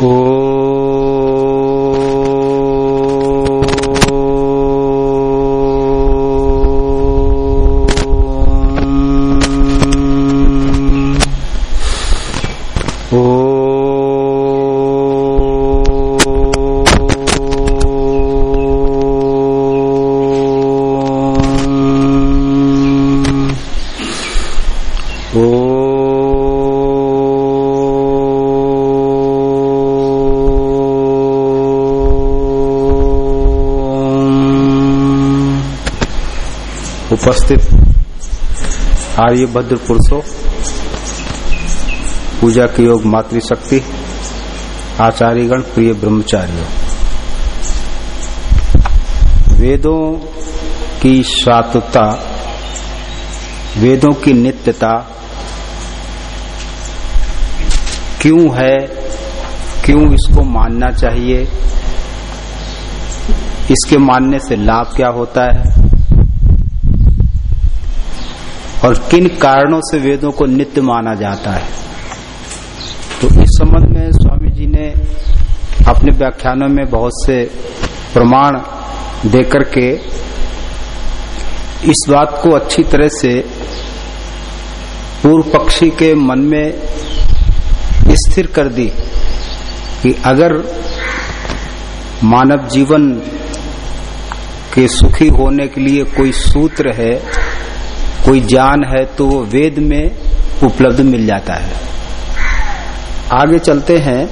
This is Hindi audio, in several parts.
उपस्थित आर्यभद्र पुरुषों, पूजा के योग मातृशक्ति, आचार्यगण, प्रिय ब्रह्मचारियों। वेदों की शातुता वेदों की नित्यता क्यों है, क्यों इसको मानना चाहिए? इसके मानने से लाभ क्या होता है? और किन कारणों से वेदों को नित्य माना जाता है? तो इस संबंध में स्वामी जी ने अपने व्याख्यानों में बहुत से प्रमाण देकर के इस बात को अच्छी तरह से पूर्व पक्षी के मन में स्थिर कर दी कि अगर मानव जीवन के सुखी होने के लिए कोई सूत्र है कोई ज्ञान है तो वो वेद में उपलब्ध मिल जाता है। आगे चलते हैं।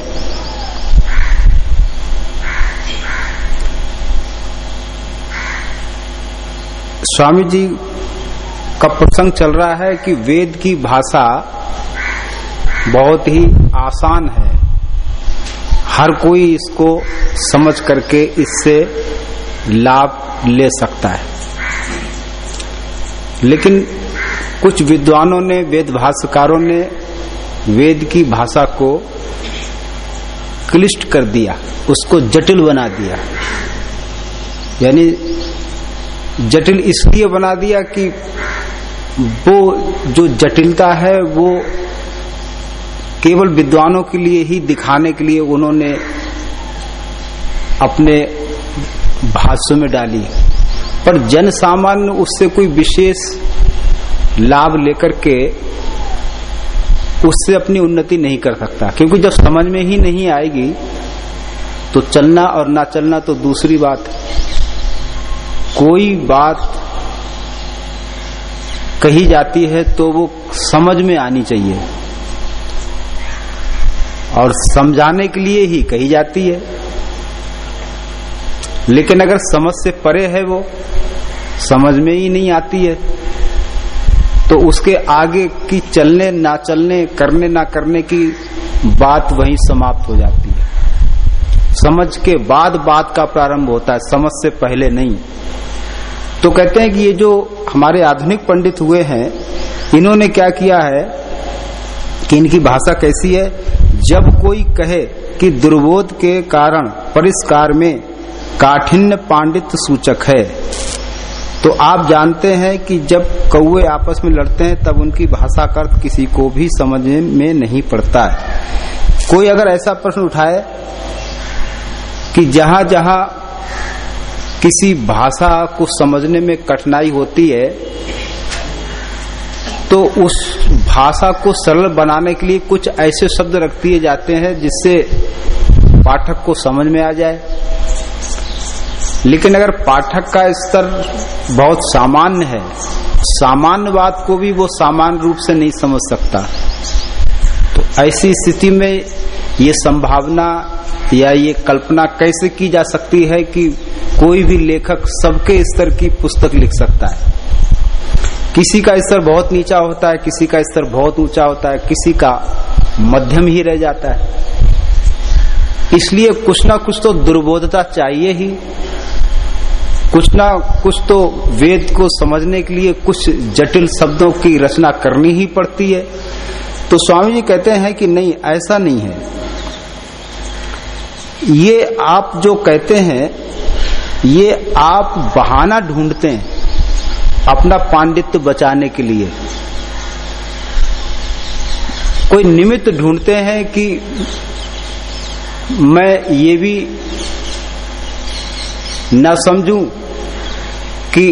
स्वामी जी का प्रसंग चल रहा है कि वेद की भाषा बहुत ही आसान है। हर कोई इसको समझ करके इससे लाभ ले सकता है। लेकिन कुछ विद्वानों ने, वेद भाष्यकारों ने वेद की भाषा को क्लिष्ट कर दिया, उसको जटिल बना दिया। यानी जटिल इसलिए बना दिया कि वो जो जटिलता है, वो केवल विद्वानों के लिए ही दिखाने के लिए उन्होंने अपने भाष्य में डाली। पर जन सामान्य उससे कोई विशेष लाभ लेकर के उससे अपनी उन्नति नहीं कर सकता। क्योंकि जब समझ में ही नहीं आएगी तो चलना और ना चलना तो दूसरी बात कोई बात कही जाती है तो वो समझ में आनी चाहिए। और समझाने के लिए ही कही जाती है। लेकिन अगर समझ से परे है वो समझ में ही नहीं आती है। तो उसके आगे की चलने, ना चलने, करने, ना करने की बात वहीं समाप्त हो जाती है। समझ के बाद बात का प्रारंभ होता है, समझ से पहले नहीं। तो कहते हैं कि ये जो हमारे आधुनिक पंडित हुए हैं, इन्होंने क्या किया है कि इनकी भाषा कैसी है? जब कोई कहे कि दुर्बोध के कारण परिष्कार में काठिन्य पांडित सूचक है तो आप जानते हैं कि जब कौए आपस में लड़ते हैं, तब उनकी भाषा का अर्थ किसी को भी समझने में नहीं पड़ता है। कोई अगर ऐसा प्रश्न उठाए कि जहाँ जहाँ किसी भाषा को समझने में कठिनाई होती है तो उस भाषा को सरल बनाने के लिए कुछ ऐसे शब्द रख दिए जाते हैं जिससे पाठक को समझ में आ जाए। लेकिन अगर पाठक का स्तर बहुत सामान्य है, सामान्य बात को भी वो सामान्य रूप से नहीं समझ सकता। तो ऐसी स्थिति में ये संभावना या ये कल्पना कैसे की जा सकती है कि कोई भी लेखक सबके स्तर की पुस्तक लिख सकता है? किसी का स्तर बहुत नीचा होता है, किसी का स्तर बहुत ऊँचा होता है, किसी का मध्यम ही रह जाता है। इसलिए कुछ ना कुछ तो दुर्बोधता चाहिए ही। कुछ ना कुछ तो वेद को समझने के लिए कुछ जटिल शब्दों की रचना करनी ही पड़ती है। तो स्वामी जी कहते हैं कि नहीं, ऐसा नहीं है। ये आप जो कहते हैं, ये आप बहाना ढूंढते हैं अपना पांडित्य बचाने के लिए। कोई निमित्त ढूंढते हैं कि मैं ये भी न समझूं कि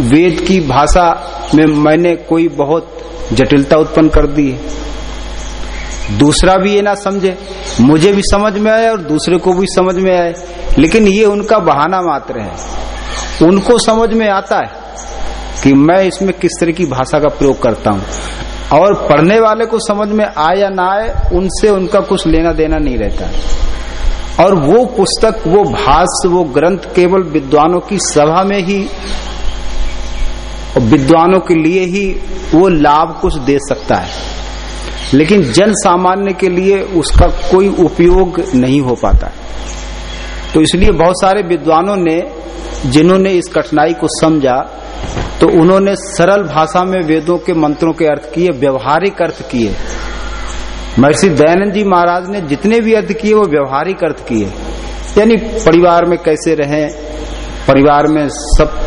वेद की भाषा में मैंने कोई बहुत जटिलता उत्पन्न कर दी है। दूसरा भी ये ना समझे, मुझे भी समझ में आए और दूसरे को भी समझ में आए लेकिन ये उनका बहाना मात्र है। उनको समझ में आता है कि मैं इसमें किस तरह की भाषा का प्रयोग करता हूँ। और पढ़ने वाले को समझ में आए या ना आए, उनसे उनका कुछ लेना देना नहीं रहता। और वो पुस्तक, वो भाष्य, वो ग्रंथ केवल विद्वानों की सभा में ही विद्वानों के लिए ही वो लाभ कुछ दे सकता है। लेकिन जन सामान्य के लिए उसका कोई उपयोग नहीं हो पाता तो इसलिए बहुत सारे विद्वानों ने, जिन्होंने इस कठिनाई को समझा तो उन्होंने सरल भाषा में वेदों के मंत्रों के अर्थ किए, व्यवहारिक अर्थ किए महर्षि दयानंद जी महाराज ने जितने भी अर्थ किए, वो व्यवहारिक अर्थ किए। यानी परिवार में कैसे रहें? परिवार में सब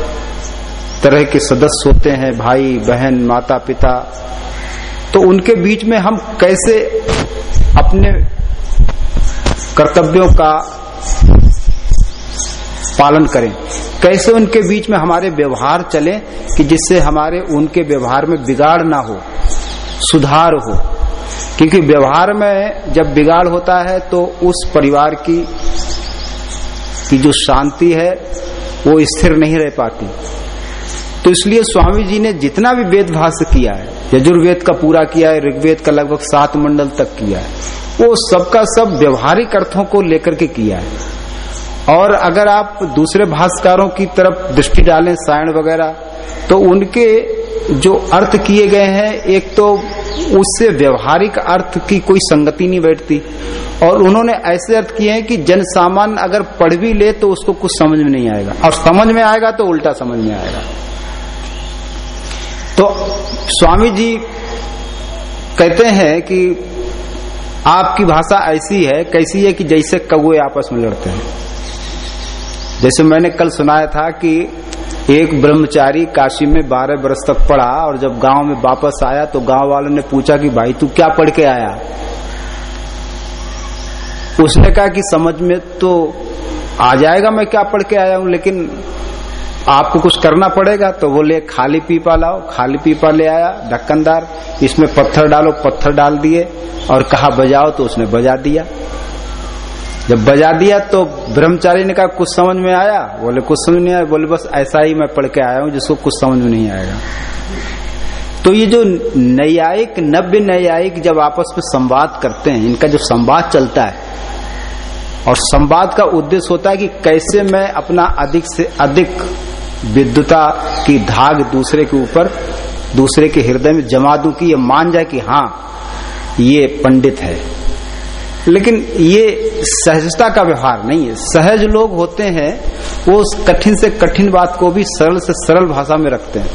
तरह के सदस्य होते हैं, भाई, बहन माता पिता तो उनके बीच में हम कैसे अपने कर्तव्यों का पालन करें? कैसे उनके बीच में हमारे व्यवहार चले कि जिससे हमारे, उनके व्यवहार में बिगाड़ ना हो, सुधार हो? क्योंकि व्यवहार में जब बिगाड़ होता है तो उस परिवार की की जो शांति है, वो स्थिर नहीं रह पाती। तो इसलिए स्वामी जी ने जितना भी वेद भाष्य किया है, यजुर्वेद का पूरा किया है, ऋग्वेद का लगभग सात मंडल तक किया है, वो सबका सब व्यवहारिक अर्थों को लेकर के किया है। और अगर आप दूसरे भाष्यकारों की तरफ़ दृष्टि डालें, सायण वगैरह तो उनके जो अर्थ किए गए हैं, एक तो उससे व्यवहारिक अर्थ की कोई संगति नहीं बैठती। और उन्होंने ऐसे अर्थ किए हैं कि जन सामान्य अगर पढ़ भी ले तो उसको कुछ समझ में नहीं आएगा। और समझ में आएगा तो उल्टा समझ में आएगा। तो स्वामी जी कहते हैं कि आपकी भाषा ऐसी है, कैसी है कि जैसे कौए आपस में लड़ते हैं। जैसे मैंने कल सुनाया था कि एक ब्रह्मचारी काशी में बारह बरस तक पढ़ा और जब गाँव में वापस आया तो गाँव वालों ने पूछा कि भाई तू क्या पढ़ के आया? उसने कहा कि समझ में तो आ जाएगा मैं क्या पढ़ के आया हूँ, लेकिन आपको कुछ करना पड़ेगा? तो बोले खाली पीपा लाओ, खाली पीपा ले आया, ढक्कनदार, इसमें पत्थर डालो, पत्थर डाल दिए और कहा बजाओ तो उसने बजा दिया। जब बजा दिया तो ब्रह्मचारी ने कहा कुछ समझ में आया। बोले, कुछ समझ नहीं आया। बोले, बस ऐसा ही मैं पढ़ के आया हूँ, जिसको कुछ समझ में नहीं आएगा। तो ये जो न्यायिक, नव्य न्यायिक जब आपस में संवाद करते हैं, इनका जो संवाद चलता है, और संवाद का उद्देश्य होता है कि कैसे मैं अपना अधिक से अधिक विद्युता की धाग दूसरे के ऊपर, दूसरे के हृदय में जमा दू कि ये मान जाए कि हाँ ये पंडित है। लेकिन ये सहजता का व्यवहार नहीं है। सहज लोग होते हैं, वो उस कठिन से कठिन बात को भी सरल से सरल भाषा में रखते हैं।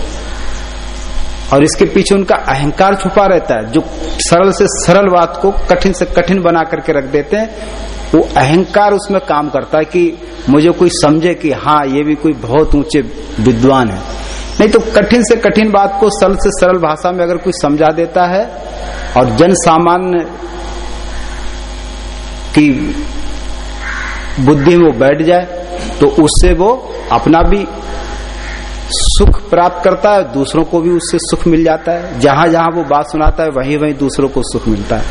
और इसके पीछे उनका अहंकार छुपा रहता है, जो सरल से सरल बात को कठिन से कठिन बना करके रख देते हैं, वो अहंकार उसमें काम करता है कि मुझे कोई समझे कि हाँ ये भी कोई बहुत ऊँचे विद्वान है। नहीं तो कठिन से कठिन बात को सरल से सरल भाषा में अगर कोई समझा देता है, और जन सामान्य की बुद्धि में वो बैठ जाए तो उससे वो अपना भी सुख प्राप्त करता है, दूसरों को भी उससे सुख मिल जाता है। जहाँ जहाँ वो बात सुनाता है, वहीं वहीं दूसरों को सुख मिलता है।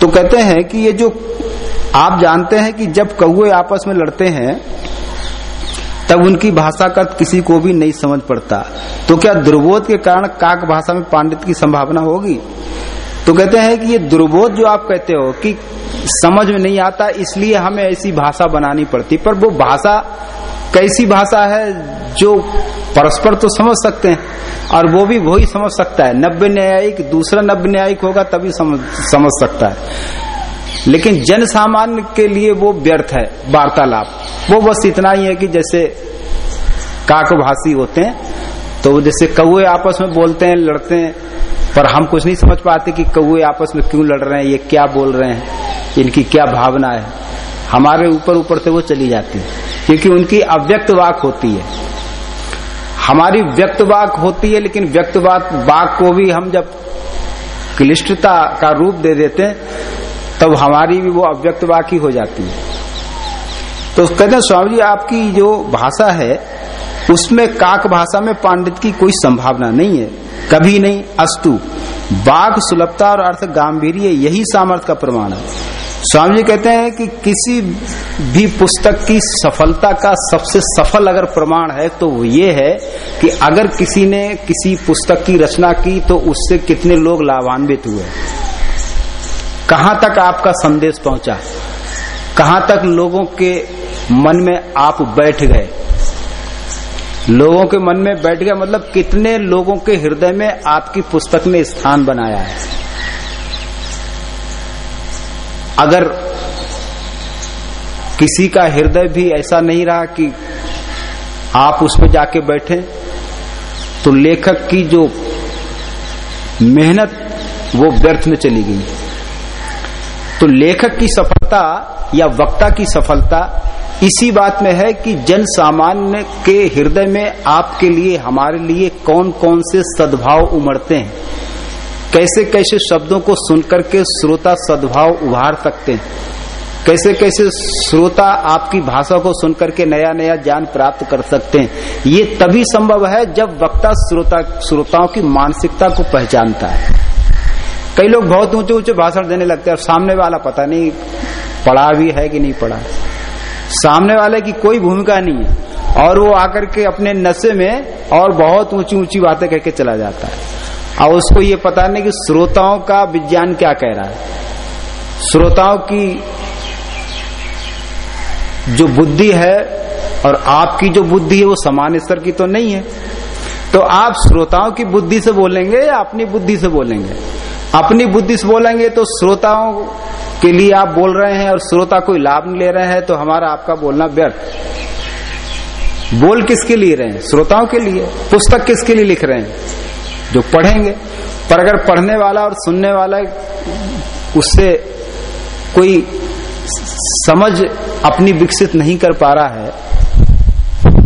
तो कहते हैं कि ये जो आप जानते हैं कि जब कौए आपस में लड़ते हैं, तब उनकी भाषा का किसी को भी नहीं समझ पड़ता। तो क्या दुर्बोध के कारण काक भाषा में पांडित की संभावना होगी? तो कहते हैं कि ये दुर्बोध जो आप कहते हो कि समझ में नहीं आता, इसलिए हमें ऐसी भाषा बनानी पड़ती। पर वो भाषा कैसी भाषा है, जो परस्पर तो समझ सकते हैं, और वो भी वही समझ सकता है। नब्बे न्यायिक, दूसरा नब्बे न्यायिक होगा, तभी समझ समझ सकता है। लेकिन जन सामान्य के लिए वो व्यर्थ है वार्तालाप। वो बस इतना ही है कि जैसे काकभाषी होते हैं तो जैसे कौए आपस में बोलते हैं, लड़ते हैं, पर हम कुछ नहीं समझ पाते कि कौए आपस में क्यों लड़ रहे हैं, ये क्या बोल रहे हैं। इनकी क्या भावना है? हमारे ऊपर ऊपर से वो चली जाती है, क्योंकि उनकी अव्यक्त वाक होती है। हमारी व्यक्त वाक होती है, लेकिन व्यक्त वाक को भी हम जब क्लिष्टता का रूप दे देते हैं, तब हमारी भी वो अव्यक्त वाक ही हो जाती है। तो कहते हैं, स्वामी जी, आपकी जो भाषा है, उसमें काक भाषा में पांडित की कोई संभावना नहीं है। कभी नहीं, अस्तु। बाघ सुलभता और अर्थ गांधीर्य यही सामर्थ्य का प्रमाण है। स्वामी जी कहते हैं कि किसी भी पुस्तक की सफलता का सबसे सफल अगर प्रमाण है तो वो ये है कि अगर किसी ने किसी पुस्तक की रचना की तो उससे कितने लोग लाभान्वित हुए। कहाँ तक आपका संदेश पहुँचा? कहाँ तक लोगों के मन में आप बैठ गए? लोगों के मन में बैठ गया मतलब कितने लोगों के हृदय में आपकी पुस्तक ने स्थान बनाया है? अगर किसी का हृदय भी ऐसा नहीं रहा कि आप उसमें जाके बैठे तो लेखक की जो मेहनत, वो व्यर्थ में चली गई। तो लेखक की सफलता या वक्ता की सफलता इसी बात में है कि जन सामान्य के हृदय में आपके लिए, हमारे लिए कौन कौन से सद्भाव उमड़ते हैं। कैसे कैसे शब्दों को सुनकर के श्रोता सद्भाव उभार सकते हैं? कैसे कैसे श्रोता आपकी भाषा को सुनकर के नया नया ज्ञान प्राप्त कर सकते हैं? ये तभी संभव है जब वक्ता श्रोता, श्रोताओं की मानसिकता को पहचानता है। कई लोग बहुत ऊँचे ऊँचे भाषण देने लगते हैं और सामने वाला पता नहीं पढ़ा भी है कि नहीं पढ़ा। सामने वाले की कोई भूमिका नहीं है और वो आकर के अपने नशे में और बहुत ऊँची ऊँची बातें कह के चला जाता है। और उसको ये पता नहीं कि श्रोताओं का विज्ञान क्या कह रहा है। श्रोताओं की जो बुद्धि है और आपकी जो बुद्धि है वो समान स्तर की तो नहीं है। तो आप श्रोताओं की बुद्धि से बोलेंगे या अपनी बुद्धि से बोलेंगे? अपनी बुद्धि से बोलेंगे तो श्रोताओं के लिए आप बोल रहे हैं और श्रोता कोई लाभ नहीं ले रहे हैं तो हमारा आपका बोलना व्यर्थ। बोल किसके लिए रहे हैं? श्रोताओं के लिए। पुस्तक किसके लिए लिख रहे हैं? जो पढ़ेंगे, पर अगर पढ़ने वाला और सुनने वाला उससे कोई समझ अपनी विकसित नहीं कर पा रहा है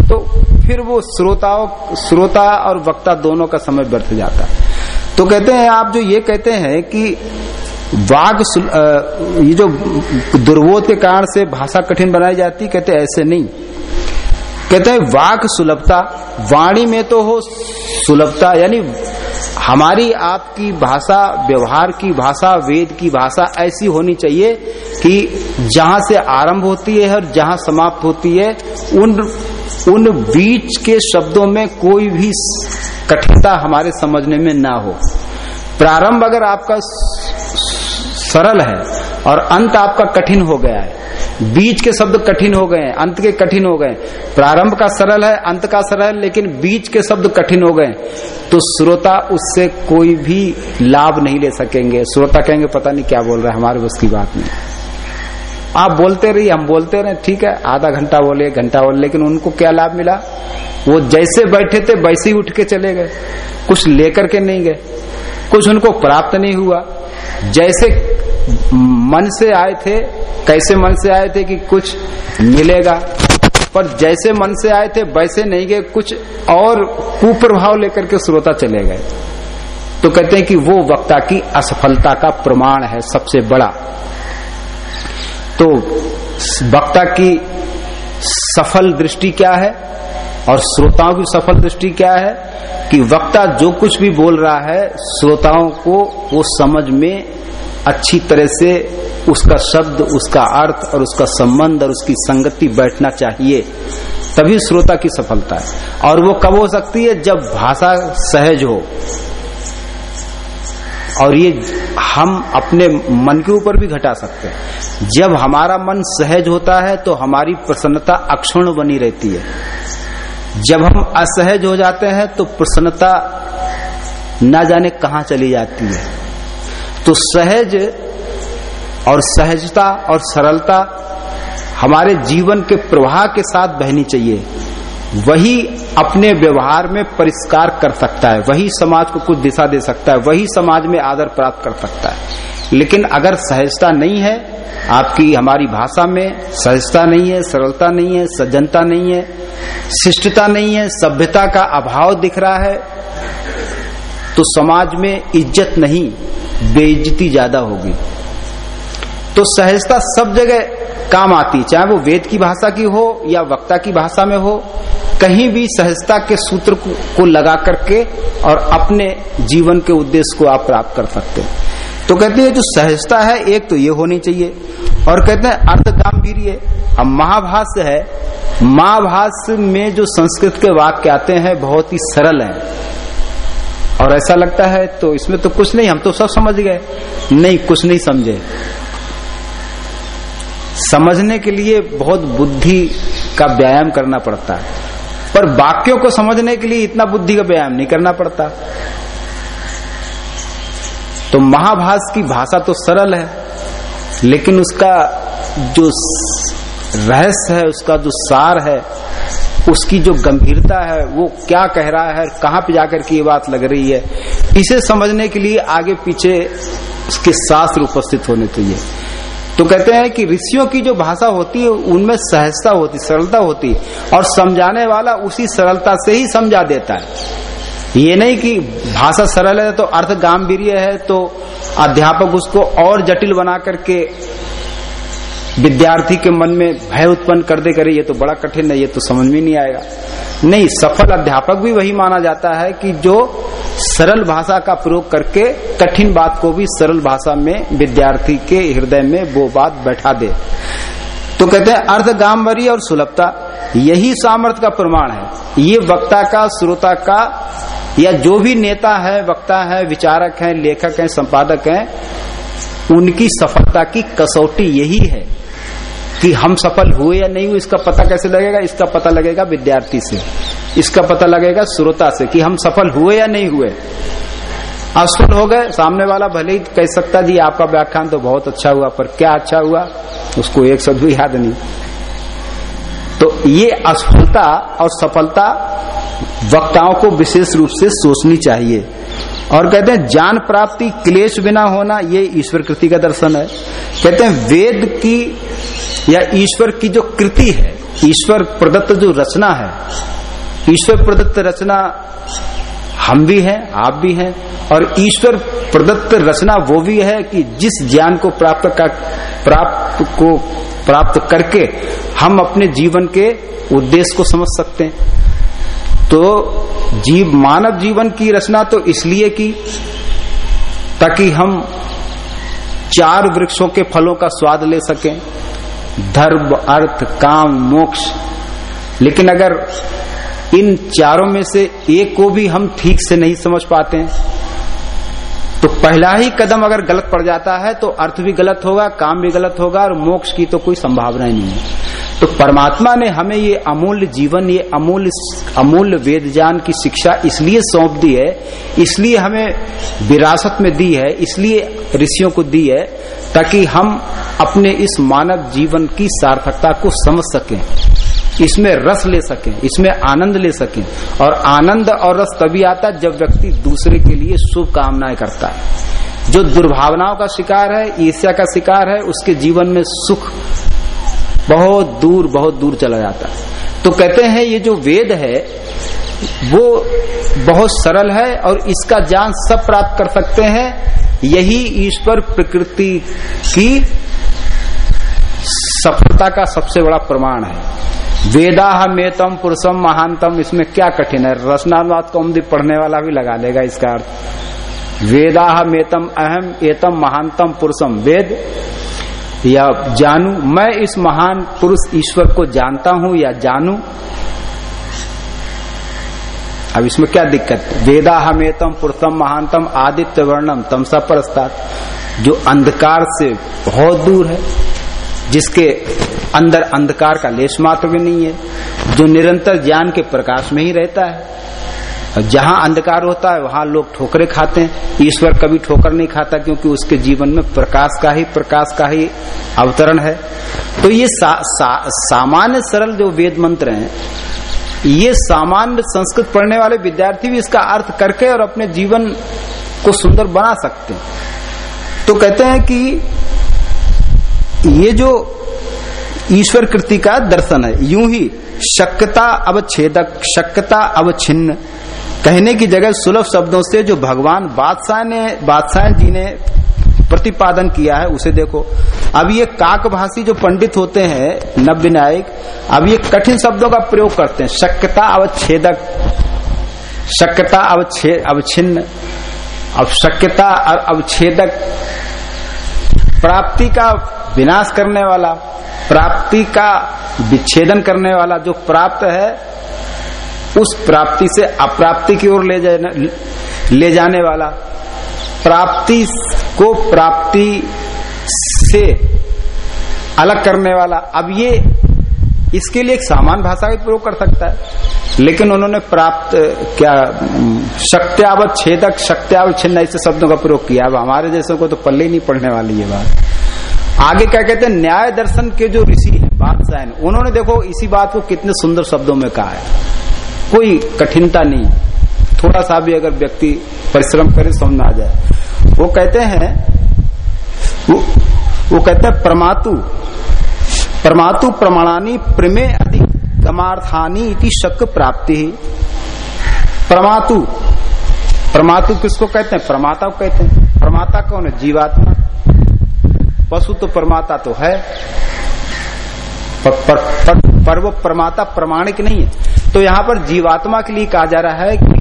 तो फिर वो श्रोताओं, श्रोता और वक्ता दोनों का समय व्यर्थ जाता है। तो कहते हैं, आप जो ये कहते हैं कि वाग ये जो दुर्बोध के कारण से भाषा कठिन बनाई जाती, कहते ऐसे नहीं। कहते हैं वाक सुलभता, वाणी में तो हो सुलभता, यानी हमारी आपकी भाषा, व्यवहार की भाषा, वेद की भाषा ऐसी होनी चाहिए कि जहाँ से आरंभ होती है और जहाँ समाप्त होती है, उन उन बीच के शब्दों में कोई भी कठिनता हमारे समझने में ना हो। प्रारंभ अगर आपका सरल है और अंत आपका कठिन हो गया है बीच के शब्द कठिन हो गए, अंत के कठिन हो गए। प्रारंभ का सरल है, अंत का सरल है लेकिन बीच के शब्द कठिन हो गए। तो श्रोता उससे कोई भी लाभ नहीं ले सकेंगे। श्रोता कहेंगे, पता नहीं क्या बोल रहे हमारे बस की बात नहीं आप बोलते रहिए, हम बोलते रहे, ठीक है, आधा घंटा बोले घंटा बोले, लेकिन उनको क्या लाभ मिला? वो जैसे बैठे थे, वैसे ही उठ के चले गए। कुछ लेकर के नहीं गए। कुछ उनको प्राप्त नहीं हुआ। जैसे मन से आए थे, कैसे मन से आए थे कि कुछ मिलेगा? पर जैसे मन से आए थे, वैसे नहीं गए, कुछ और कुप्रभाव लेकर के श्रोता चले गए। तो कहते हैं कि वो वक्ता की असफलता का प्रमाण है सबसे बड़ा। तो वक्ता की सफल दृष्टि क्या है और श्रोताओं की सफल दृष्टि क्या है कि वक्ता जो कुछ भी बोल रहा है, श्रोताओं को वो समझ में अच्छी तरह से उसका शब्द, उसका अर्थ और उसका संबंध और उसकी संगति बैठना चाहिए, तभी श्रोता की सफलता है। और वो कब हो सकती है? जब भाषा सहज हो। और ये हम अपने मन के ऊपर भी घटा सकते हैं। जब हमारा मन सहज होता है तो हमारी प्रसन्नता अक्षुण बनी रहती है। जब हम असहज हो जाते हैं तो प्रसन्नता न जाने कहा चली जाती है। तो सहज और सहजता और सरलता हमारे जीवन के प्रवाह के साथ बहनी चाहिए। वही अपने व्यवहार में परिष्कार कर सकता है, वही समाज को कुछ दिशा दे सकता है, वही समाज में आदर प्राप्त कर सकता है। लेकिन अगर सहजता नहीं है, आपकी, हमारी भाषा में सहजता नहीं है, सरलता नहीं है, सज्जनता नहीं है, शिष्टता नहीं है, सभ्यता का अभाव दिख रहा है तो समाज में इज़्ज़त नहीं। बेइज्जती ज़्यादा होगी। तो सहजता सब जगह काम आती, चाहे वो वेद की भाषा की हो या वक्ता की भाषा में हो, कहीं भी सहजता के सूत्र को लगा करके और अपने जीवन के उद्देश्य को आप प्राप्त कर सकते हैं। तो कहते हैं जो सहजता है, एक तो ये होनी चाहिए। और कहते हैं, अर्थ गांधीर्य अब महाभाष्य है, महाभाष्य में जो संस्कृत के वाक्य आते हैं, बहुत ही सरल हैं। और ऐसा लगता है तो इसमें तो कुछ नहीं, हम तो सब समझ गए। नहीं, कुछ नहीं समझे। समझने के लिए बहुत बुद्धि का व्यायाम करना पड़ता है। पर वाक्यों को समझने के लिए इतना बुद्धि का व्यायाम नहीं करना पड़ता। तो महाभास की भाषा तो सरल है, लेकिन उसका जो रहस्य है, उसका जो सार है उसकी जो गंभीरता है, वो क्या कह रहा है, कहाँ पे जाकर के ये बात लग रही है, इसे समझने के लिए आगे पीछे उसके शास्त्र उपस्थित होने चाहिए तो कहते हैं कि ऋषियों की जो भाषा होती है, उनमें सहजता होती, सरलता होती, और समझाने वाला उसी सरलता से ही समझा देता है। ये नहीं कि भाषा सरल है तो अर्थ गांधीर्य है तो अध्यापक उसको और जटिल बना करके विद्यार्थी के मन में भय उत्पन्न कर दे, करे, ये तो बड़ा कठिन है, ये तो समझ में नहीं आएगा। नहीं, सफल अध्यापक भी वही माना जाता है कि जो सरल भाषा का प्रयोग करके कठिन बात को भी सरल भाषा में विद्यार्थी के हृदय में वो बात बैठा दे। तो कहते हैं अर्थ गांवरी और सुलभता, यही सामर्थ्य का प्रमाण है। ये वक्ता का, श्रोता का, या जो भी नेता है, वक्ता है, विचारक है, लेखक है, संपादक है, उनकी सफलता की कसौटी यही है। कि हम सफल हुए या नहीं हुए, इसका पता कैसे लगेगा? इसका पता लगेगा विद्यार्थी से। इसका पता लगेगा श्रोता से कि हम सफल हुए या नहीं हुए। असफल हो गए, सामने वाला भले ही कह सकता जी, आपका व्याख्यान तो बहुत अच्छा हुआ, पर क्या अच्छा हुआ? उसको एक शब्द भी याद नहीं। तो ये असफलता और सफलता वक्ताओं को विशेष रूप से सोचनी चाहिए। और कहते हैं, ज्ञान प्राप्ति क्लेश बिना होना, ये ईश्वर कृति का दर्शन है। कहते हैं, वेद की या ईश्वर की जो कृति है, ईश्वर प्रदत्त जो रचना है, ईश्वर प्रदत्त रचना हम भी हैं, आप भी हैं, और ईश्वर प्रदत्त रचना वो भी है कि जिस ज्ञान को प्राप्त कर, प्राप्त को प्राप्त करके हम अपने जीवन के उद्देश्य को समझ सकते हैं। तो जीव, मानव जीवन की रचना तो इसलिए की ताकि हम चार वृक्षों के फलों का स्वाद ले सकें धर्म, अर्थ, काम, मोक्ष। लेकिन अगर इन चारों में से एक को भी हम ठीक से नहीं समझ पाते हैं तो पहला ही कदम अगर गलत पड़ जाता है तो अर्थ भी गलत होगा, काम भी गलत होगा, और मोक्ष की तो कोई संभावना ही नहीं है। तो परमात्मा ने हमें ये अमूल्य जीवन, ये अमूल्य अमूल्य वेद ज्ञान की शिक्षा इसलिए सौंप दी है, इसलिए हमें विरासत में दी है, इसलिए ऋषियों को दी है ताकि हम अपने इस मानव जीवन की सार्थकता को समझ सकें, इसमें रस ले सकें, इसमें आनंद ले सकें। और आनंद और रस तभी आता है जब व्यक्ति दूसरे के लिए शुभकामनाएँ करता है। जो दुर्भावनाओं का शिकार है, ईर्ष्या का शिकार है, उसके जीवन में सुख बहुत दूर बहुत दूर चला जाता है। तो कहते हैं, ये जो वेद है, वो बहुत सरल है और इसका ज्ञान सब प्राप्त कर सकते हैं। यही ईश्वर प्रकृति की सफलता का सबसे बड़ा प्रमाण है। वेदा मेतम पुरुषम महानतम इसमें क्या कठिन है? रचनानुवाद को अमदीप पढ़ने वाला भी लगा लेगा इसका अर्थ। वेदा मेतम अहम, एतम महानतम पुरुषम। वेद, या जानू, मैं इस महान पुरुष ईश्वर को जानता हूँ या जानू अब इसमें क्या दिक्कत? वेदा हमेतम पुरुषम महानतम आदित्य वर्णम तमसा परस्तात। जो अंधकार से बहुत दूर है जिसके अंदर अंधकार का लेश मात्र भी नहीं है जो निरंतर ज्ञान के प्रकाश में ही रहता है। जहाँ अंधकार होता है वहाँ लोग ठोकरे खाते हैं। ईश्वर कभी ठोकर नहीं खाता क्योंकि उसके जीवन में प्रकाश का ही प्रकाश का ही अवतरण है। तो ये सा, सा, सामान्य सरल जो वेद मंत्र हैं ये सामान्य संस्कृत पढ़ने वाले विद्यार्थी भी इसका अर्थ करके और अपने जीवन को सुंदर बना सकते हैं। तो कहते हैं कि ये जो ईश्वर कृति का दर्शन है, यूँ ही शक्यता अवच्छेदक शक्यता अवच्छिन्न, कहने की जगह सुलभ शब्दों से जो भगवान बादशाह ने, बादशाह जी ने प्रतिपादन किया है, उसे देखो। अब ये काकभाषी जो पंडित होते हैं नव्य न्यायिक अब ये कठिन शब्दों का प्रयोग करते हैं। शक्यता अवच्छेदक, शक्यता अवच्छे, अवच्छिन्न, अब शक्यता अवच्छेदक, प्राप्ति का विनाश करने वाला, प्राप्ति का विच्छेदन करने वाला जो प्राप्त है, उस प्राप्ति से अप्राप्ति की ओर ले जाने ले जाने वाला। प्राप्ति को प्राप्ति से अलग करने वाला। अब ये इसके लिए एक सामान भाषा का प्रयोग कर सकता है। लेकिन उन्होंने प्राप्त, क्या, शक्त्यावत छेदक, शक्त्यावत छिन्न, ऐसे शब्दों का प्रयोग किया। अब हमारे जैसे को तो पल्ले नहीं पढ़ने वाली ये बात। आगे क्या कहते हैं? न्याय दर्शन के जो ऋषि हैं, बादशाह उन्होंने देखो, इसी बात को कितने सुंदर शब्दों में कहा है। कोई कठिनता नहीं। थोड़ा सा भी अगर व्यक्ति परिश्रम करे, समझ आ जाए। वो कहते हैं वो, वो कहते हैं परमातु। परमातु प्रमाणानी प्रमे अधिक गमार्थानी इति शक प्राप्ति। परमातु परमातु किसको कहते हैं? परमाता को कहते हैं। परमाता कौन है? जीवात्मा। पशु तो परमाता तो है। पर, पर, पर, पर वो परमाता प्रमाणिक नहीं है। तो यहाँ पर जीवात्मा के लिए कहा जा रहा है कि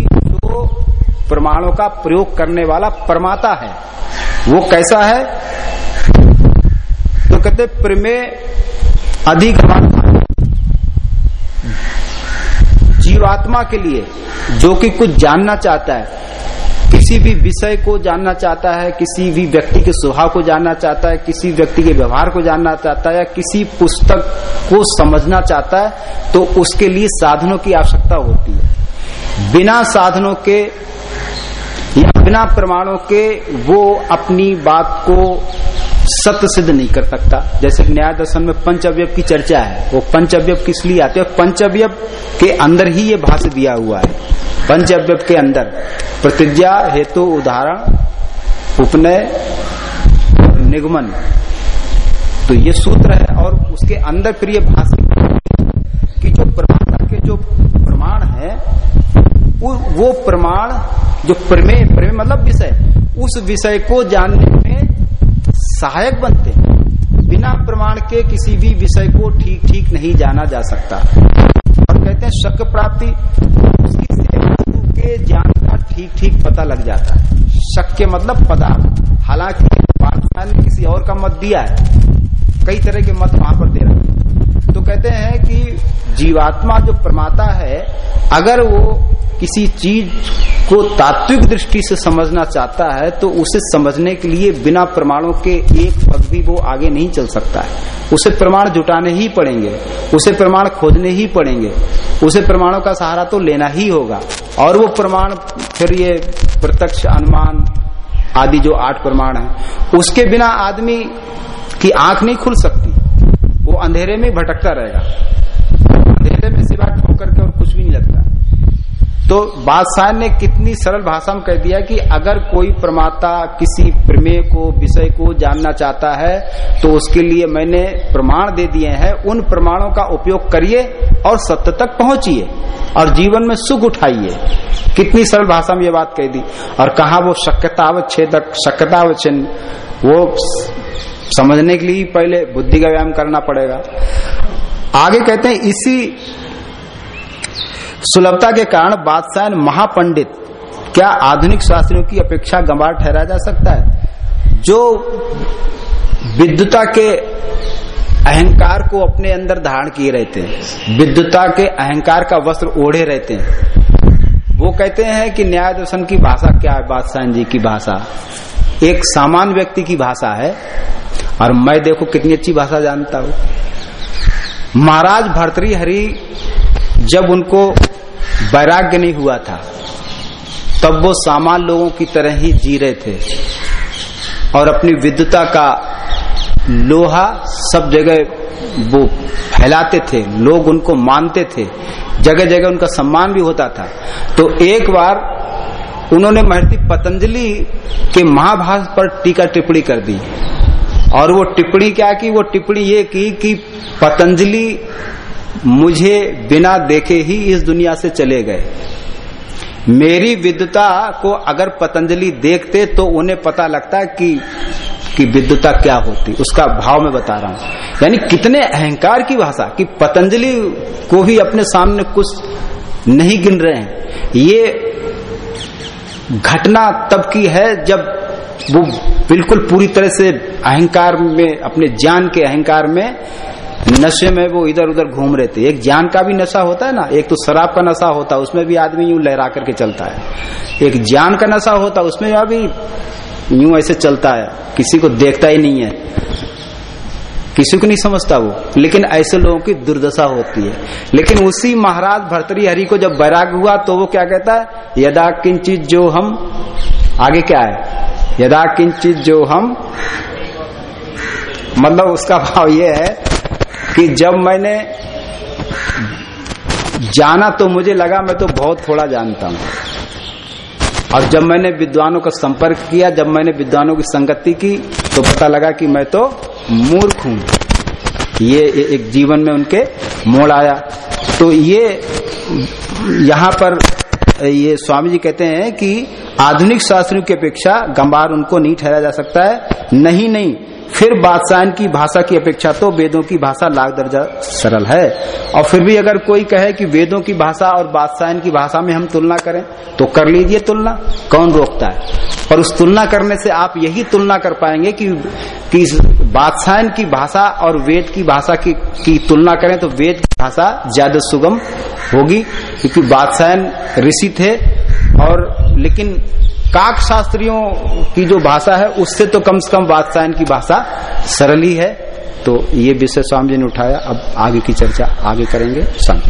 प्रमाणों का प्रयोग करने वाला परमाता है। वो कैसा है? तो कहते प्रमेय अधिक जीवात्मा के लिए जो कि कुछ जानना चाहता है, किसी भी विषय को जानना चाहता है, किसी भी व्यक्ति के स्वभाव को जानना चाहता है, किसी व्यक्ति के व्यवहार को जानना चाहता है या किसी पुस्तक को समझना चाहता है तो उसके लिए साधनों की आवश्यकता होती है। बिना साधनों के या बिना प्रमाणों के वो अपनी बात को सत्य सिद्ध नहीं कर सकता। जैसे न्याय दर्शन में पंचव्यव की चर्चा है, वो पंचव्यव किस लिए आते हैं? पंचव्यव के अंदर ही ये भाष्य दिया हुआ है। पंचव्यव के अंदर प्रतिज्ञा, हेतु, उदाहरण, उपनय निगमन। तो ये सूत्र है और उसके अंदर फिर ये भाषा कि जो प्रमाता के जो प्रमाण है वो प्रमाण जो प्रमेय प्रमेय मतलब विषय, उस विषय को जानने में सहायक बनते हैं। बिना प्रमाण के किसी भी विषय को ठीक ठीक नहीं जाना जा सकता। और कहते हैं शक प्राप्ति, उसकी के ज्ञान का ठीक ठीक पता लग जाता है। शक्य मतलब पदार्थ। हालाँकि पाठशाला ने किसी और का मत दिया है। कई तरह के मत वहाँ पर दे रहे हैं। तो कहते हैं कि जीवात्मा जो प्रमाता है, अगर वो किसी चीज़ को तात्विक दृष्टि से समझना चाहता है तो उसे समझने के लिए बिना प्रमाणों के एक पग भी वो आगे नहीं चल सकता है। उसे प्रमाण जुटाने ही पड़ेंगे, उसे प्रमाण खोजने ही पड़ेंगे, उसे प्रमाणों का सहारा तो लेना ही होगा। और वो प्रमाण, फिर ये प्रत्यक्ष, अनुमान आदि जो आठ प्रमाण है, उसके बिना आदमी की आँख नहीं खुल सकती, वो अंधेरे में भटकता रहेगा अंधेरे में सिवा ठोकर के और कुछ भी नहीं लगता तो बादशाह ने कितनी सरल भाषा में कह दिया कि अगर कोई प्रमाता किसी प्रमेय को, विषय को जानना चाहता है तो उसके लिए मैंने प्रमाण दे दिए हैं। उन प्रमाणों का उपयोग करिए और सत्य तक पहुंचिए और जीवन में सुख उठाइए। कितनी सरल भाषा में ये बात कह दी। और कहा वो शक्यतावच्छेदक, शक्यतावच्छिन्न, वो समझने के लिए पहले बुद्धि का व्यायाम करना पड़ेगा। आगे कहते हैं, इसी सुलभता के कारण बादशाह महापंडित, क्या आधुनिक शास्त्रियों की अपेक्षा गंवार ठहरा जा सकता है? जो विद्युता के अहंकार को अपने अंदर धारण किए रहते हैं, विद्युता के अहंकार का वस्त्र ओढ़े रहते हैं, वो कहते हैं कि न्याय दर्शन की भाषा क्या है? बादशाह जी की भाषा। एक सामान्य व्यक्ति की भाषा है, और मैं देखो कितनी अच्छी भाषा जानता हूँ। महाराज भरतरी हरि जब उनको वैराग्य नहीं हुआ था, तब वो सामान्य लोगों की तरह ही जी रहे थे और अपनी विद्युता का लोहा सब जगह वो फैलाते थे, लोग उनको मानते थे जगह जगह उनका सम्मान भी होता था। तो एक बार उन्होंने महर्षि पतंजलि के महाभारत पर टीका टिप्पणी कर दी। और वो टिप्पणी क्या की? वो टिप्पणी ये की कि पतंजलि मुझे बिना देखे ही इस दुनिया से चले गए। मेरी विद्वता को अगर पतंजलि देखते तो उन्हें पता लगता कि कि विद्युता क्या होती। उसका भाव में बता रहा हूँ। यानी कितने अहंकार की भाषा कि पतंजलि को भी अपने सामने कुछ नहीं गिन रहे हैं। ये घटना तब की है जब वो बिल्कुल पूरी तरह से अहंकार में, अपने ज्ञान के अहंकार में नशे में वो इधर उधर घूम रहे थे। एक ज्ञान का भी नशा होता है ना, एक तो शराब का नशा होता है, उसमें भी आदमी यूँ लहरा करके चलता है। एक ज्ञान का नशा होता है, उसमें अभी यूँ ऐसे चलता है, किसी को देखता ही नहीं है। किसी को नहीं समझता वो। लेकिन ऐसे लोगों की दुर्दशा होती है। लेकिन उसी महाराज भरतरी हरि को जब बैराग हुआ तो वो क्या कहता है, यदा किंचित जो हम आगे क्या है? यदा किंचित जो हम मतलब उसका भाव ये है कि जब मैंने जाना तो मुझे लगा मैं तो बहुत थोड़ा जानता हूँ। और जब मैंने विद्वानों का संपर्क किया, जब मैंने विद्वानों की संगति की तो पता लगा कि मैं तो मूर्ख हूँ। ये एक जीवन में उनके मोड़ आया। तो ये, यहाँ पर ये स्वामी जी कहते हैं कि आधुनिक शास्त्रियों की अपेक्षा गंबार उनको नहीं ठहरा जा सकता है। नहीं नहीं फिर बादशाह की भाषा की अपेक्षा तो वेदों की भाषा लाख दर्जा सरल है। और फिर भी अगर कोई कहे कि वेदों की भाषा और बादशाह की भाषा में हम तुलना करें तो कर लीजिए तुलना। कौन रोकता है? और उस तुलना करने से आप यही तुलना कर पाएँगे कि, कि बादशाह की भाषा और वेद की भाषा की, की तुलना करें तो वेद की भाषा ज़्यादा सुगम होगी। क्योंकि बादशाह ऋषि थे और लेकिन काक शास्त्रियों की जो भाषा है, उससे तो कम से कम वात्सायन की भाषा सरल ही है। तो ये विषय स्वामी जी ने उठाया। अब आगे की चर्चा आगे करेंगे। शांति